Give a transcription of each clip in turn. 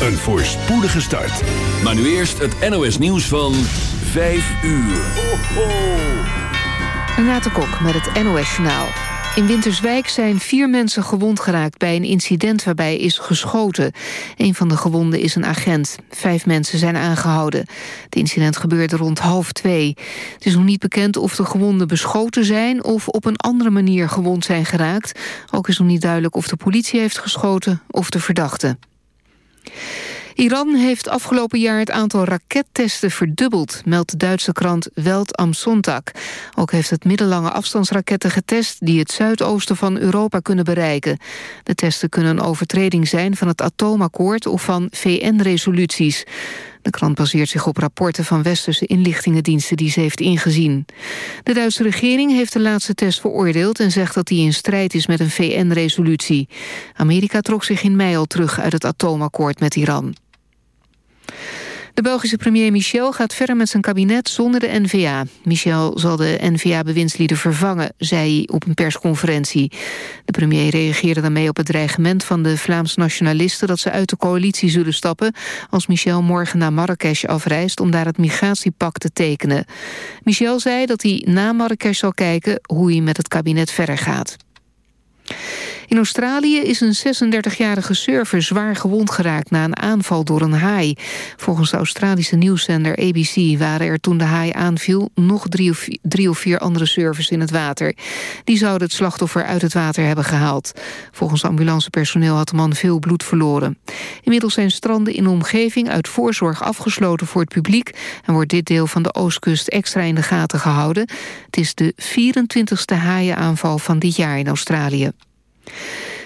een voorspoedige start. Maar nu eerst het NOS nieuws van 5 uur. Ho, ho. Renate Kok met het NOS Journaal. In Winterswijk zijn vier mensen gewond geraakt bij een incident waarbij is geschoten. Een van de gewonden is een agent. Vijf mensen zijn aangehouden. Het incident gebeurde rond half twee. Het is nog niet bekend of de gewonden beschoten zijn... of op een andere manier gewond zijn geraakt. Ook is nog niet duidelijk of de politie heeft geschoten of de verdachte. Iran heeft afgelopen jaar het aantal rakettesten verdubbeld... meldt de Duitse krant Welt am Sonntag. Ook heeft het middellange afstandsraketten getest... die het zuidoosten van Europa kunnen bereiken. De testen kunnen een overtreding zijn van het atoomakkoord... of van VN-resoluties. De krant baseert zich op rapporten van westerse inlichtingendiensten die ze heeft ingezien. De Duitse regering heeft de laatste test veroordeeld en zegt dat die in strijd is met een VN-resolutie. Amerika trok zich in mei al terug uit het atoomakkoord met Iran. De Belgische premier Michel gaat verder met zijn kabinet zonder de N-VA. Michel zal de N-VA-bewindslieden vervangen, zei hij op een persconferentie. De premier reageerde daarmee op het dreigement van de Vlaams nationalisten... dat ze uit de coalitie zullen stappen als Michel morgen naar Marrakesh afreist... om daar het migratiepact te tekenen. Michel zei dat hij na Marrakesh zal kijken hoe hij met het kabinet verder gaat. In Australië is een 36-jarige surfer zwaar gewond geraakt... na een aanval door een haai. Volgens de Australische nieuwszender ABC waren er toen de haai aanviel... nog drie of, vier andere surfers in het water. Die zouden het slachtoffer uit het water hebben gehaald. Volgens ambulancepersoneel had de man veel bloed verloren. Inmiddels zijn stranden in de omgeving uit voorzorg afgesloten voor het publiek... en wordt dit deel van de oostkust extra in de gaten gehouden. Het is de 24ste haaienaanval van dit jaar in Australië.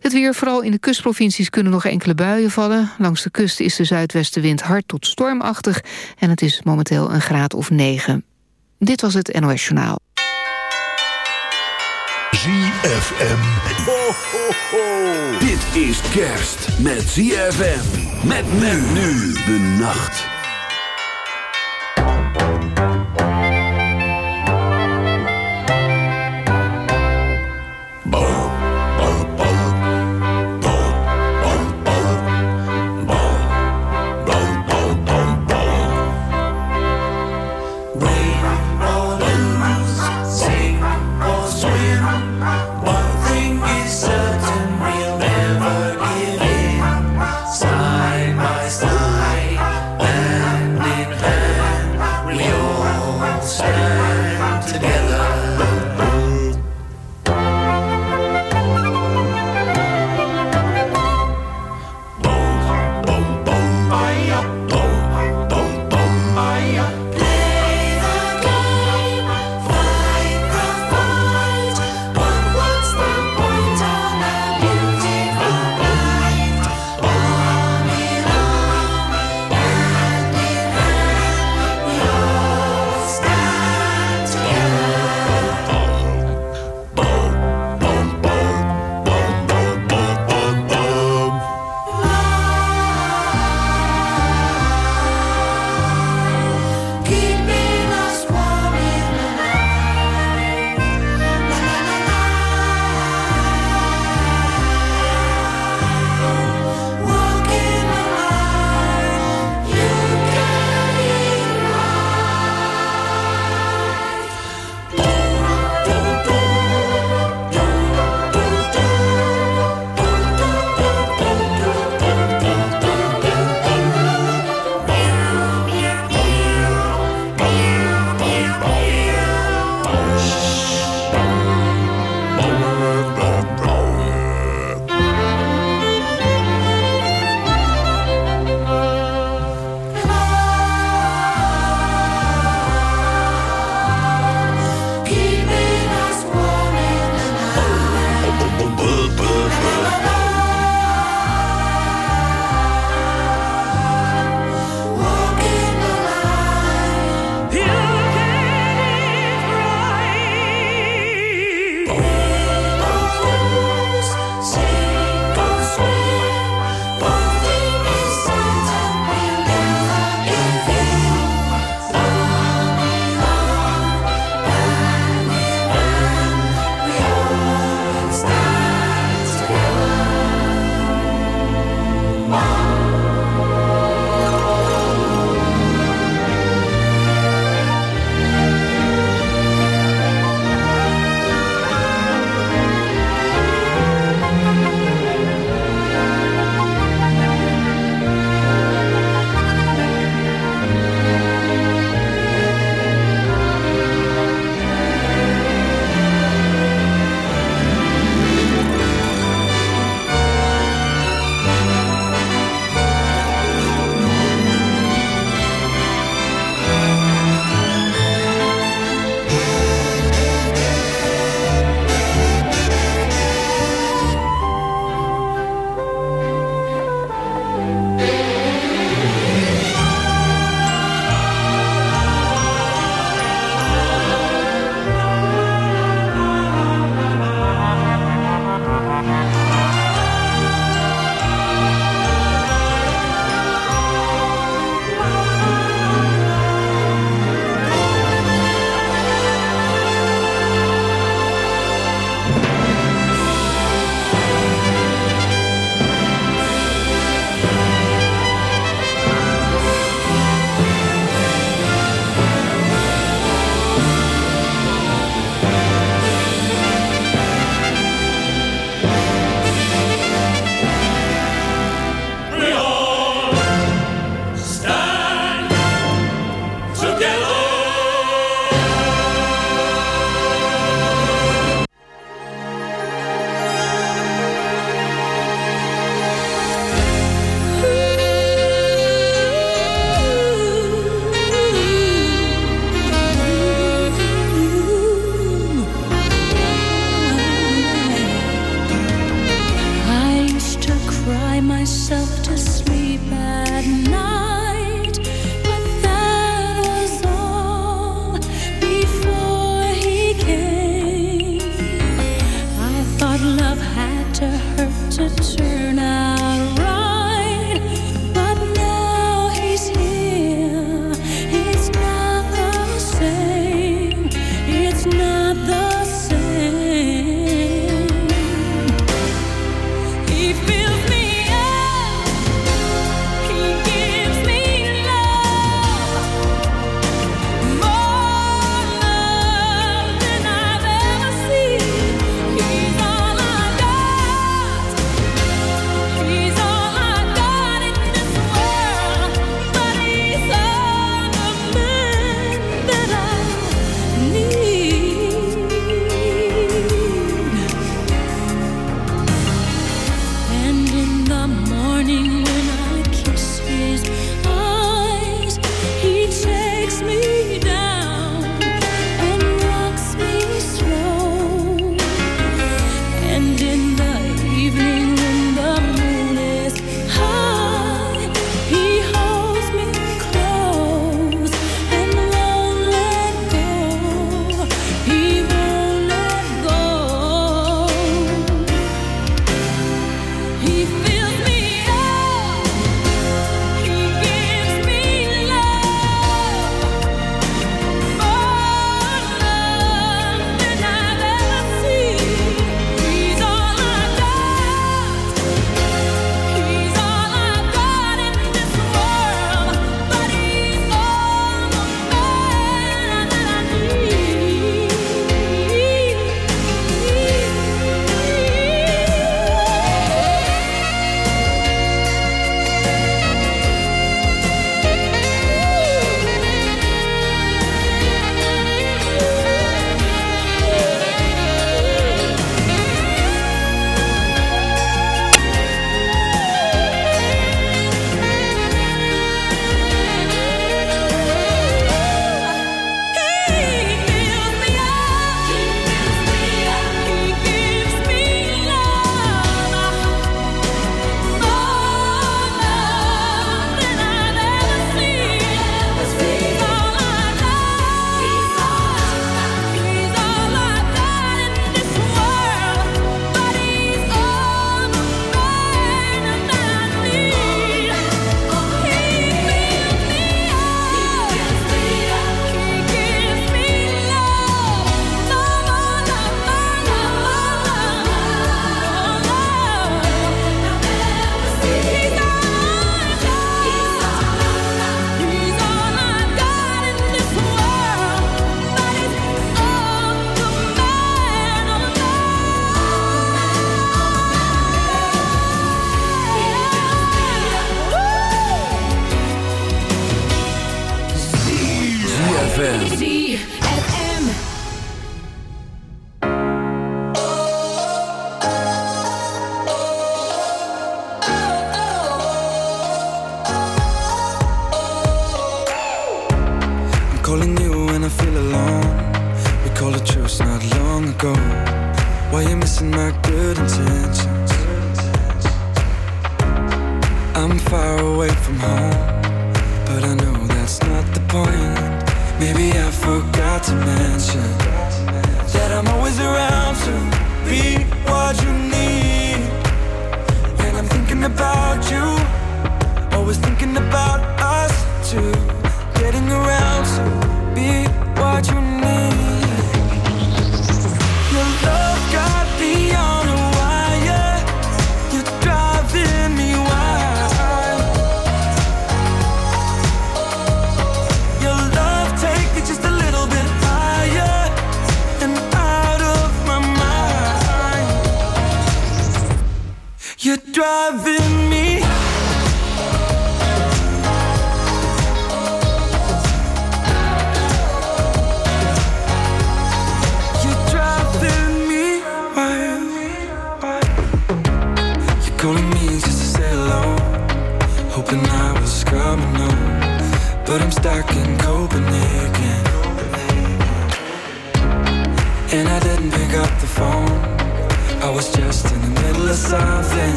Het weer, vooral in de kustprovincies, kunnen nog enkele buien vallen. Langs de kust is de zuidwestenwind hard tot stormachtig... en het is momenteel een graad of 9. Dit was het NOS Journaal. ZFM. Ho, ho, ho. Dit is kerst met ZFM. Met men nu de nacht.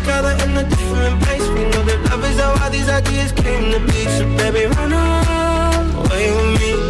together in a different place. We know that love is how all these ideas came to be. So baby, run away with me.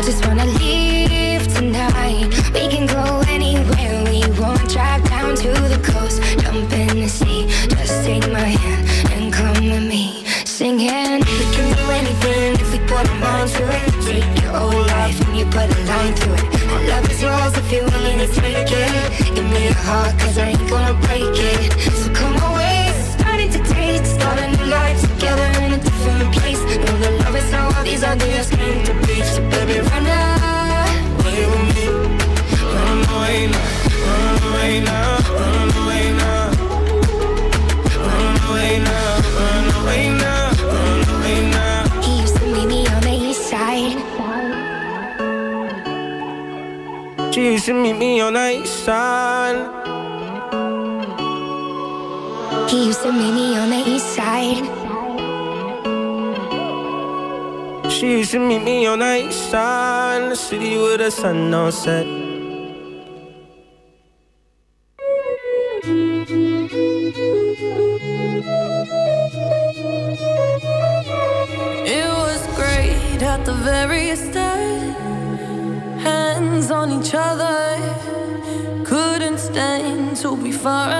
I just wanna leave tonight. We can go anywhere we want. Drive down to the coast, jump in the sea. Just take my hand and come with me. Singing, we can do anything if we put our minds to it. Take your whole life and you put a line through it. My love is yours if you're willing to take it. Give me a heart, cause I ain't gonna break it. So come away, starting to taste, starting a new life together in a different place. Know the love is how all these ideas came to be. She used to meet me on the east side. He used to meet me on the east side. She used to meet me on the east side, the city with the sun don't set. Stand to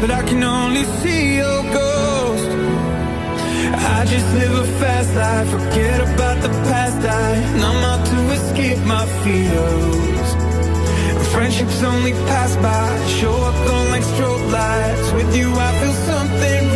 but I can only see your ghost. I just live a fast life, forget about the past. I numb out to escape my fears. Friendships only pass by, show up on like strobe lights. With you, I feel something.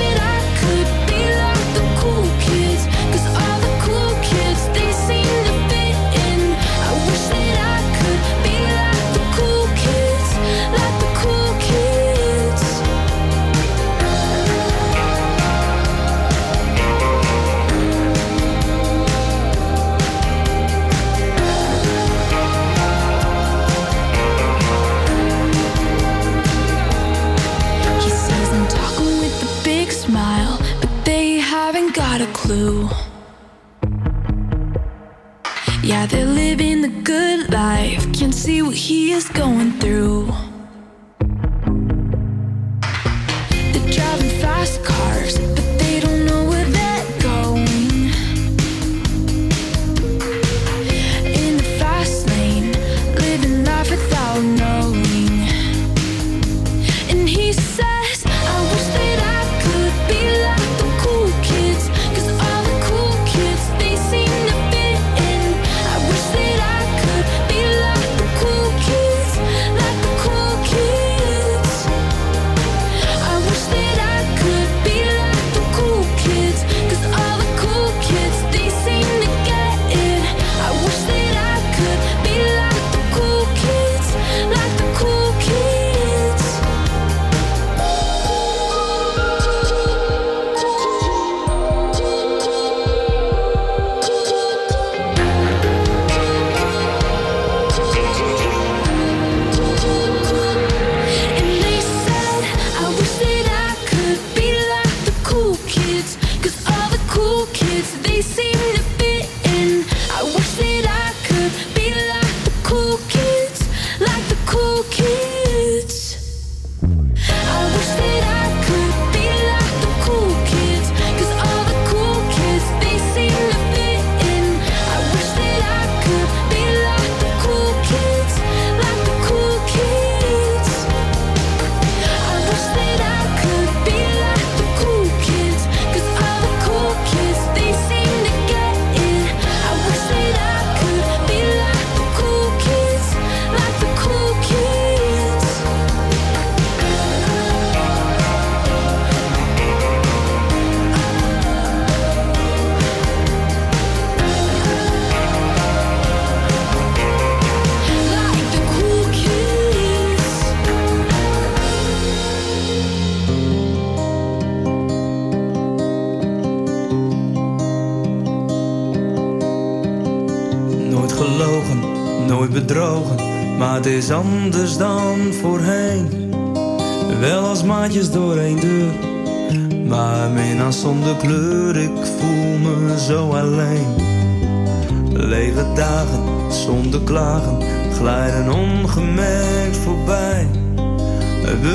Yeah, they're living the good life. Can't see what he is going through.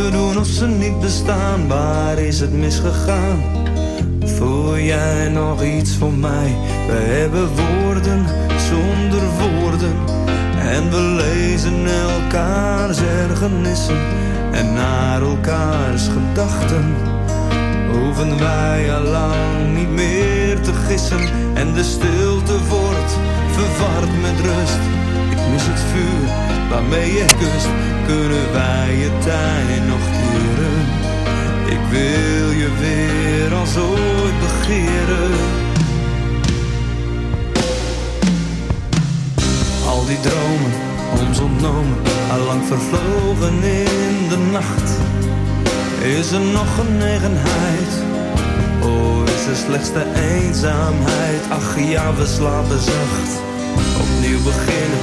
We doen of ze niet bestaan, waar is het misgegaan? Voel jij nog iets voor mij? We hebben woorden zonder woorden. En we lezen elkaars ergernissen en naar elkaars gedachten. Hoeven wij al lang niet meer te gissen en de stilte wordt verward met rust. Ik mis het vuur waarmee je kust, kunnen wij je tijd nog keren? Ik wil je weer als ooit begeren. Al die dromen, ons ontnomen, allang vervlogen in de nacht. Is er nog genegenheid? Oh, is er slechts de eenzaamheid? Ach ja, we slapen zacht. Opnieuw beginnen,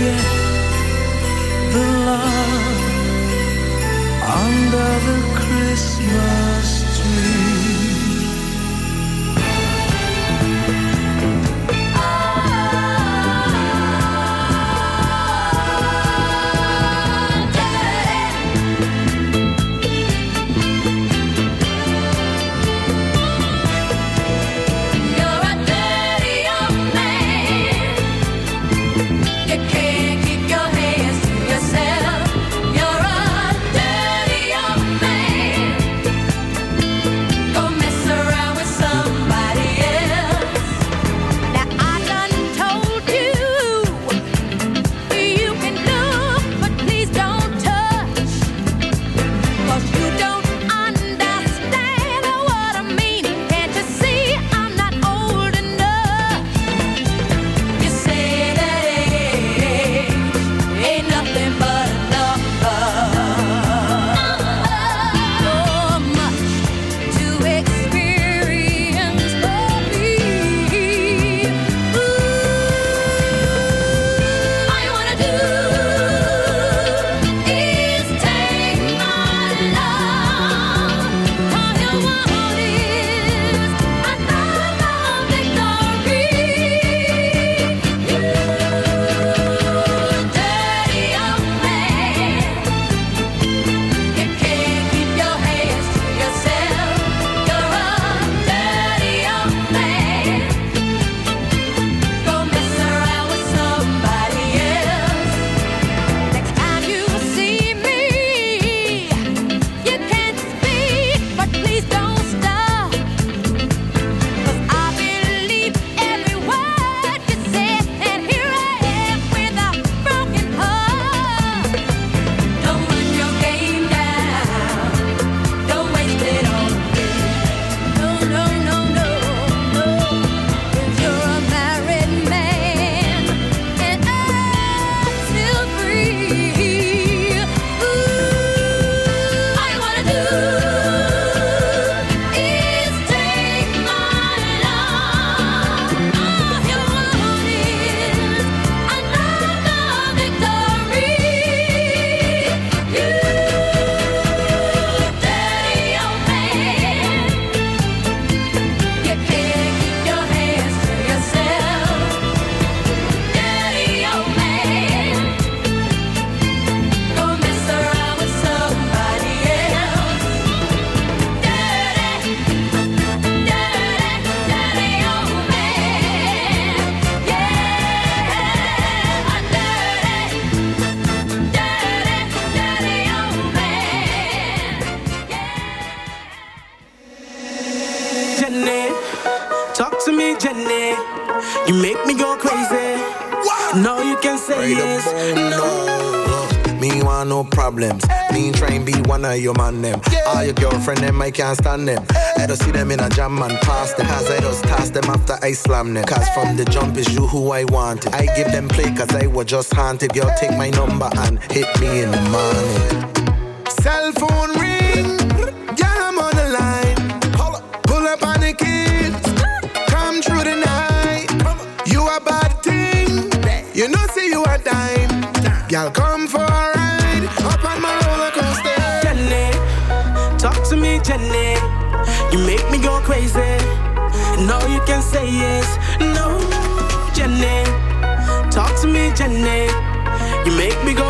lubię No, you can say yes. No. Me want no problems. Me try and be one of your man them. All your girlfriend them, I can't stand them. Eh. I don't see them in a jam and pass them. Cause I just toss them after I slam them. Cause eh. from the jump is you who I wanted. I give them play cause I was just haunted. Girl, take my number and hit me in the morning. Cell phone Girl, come for a ride, up on my roller coaster. Jenny, talk to me, Jenny. You make me go crazy. No, you can say yes. No, Jenny, talk to me, Jenny. You make me go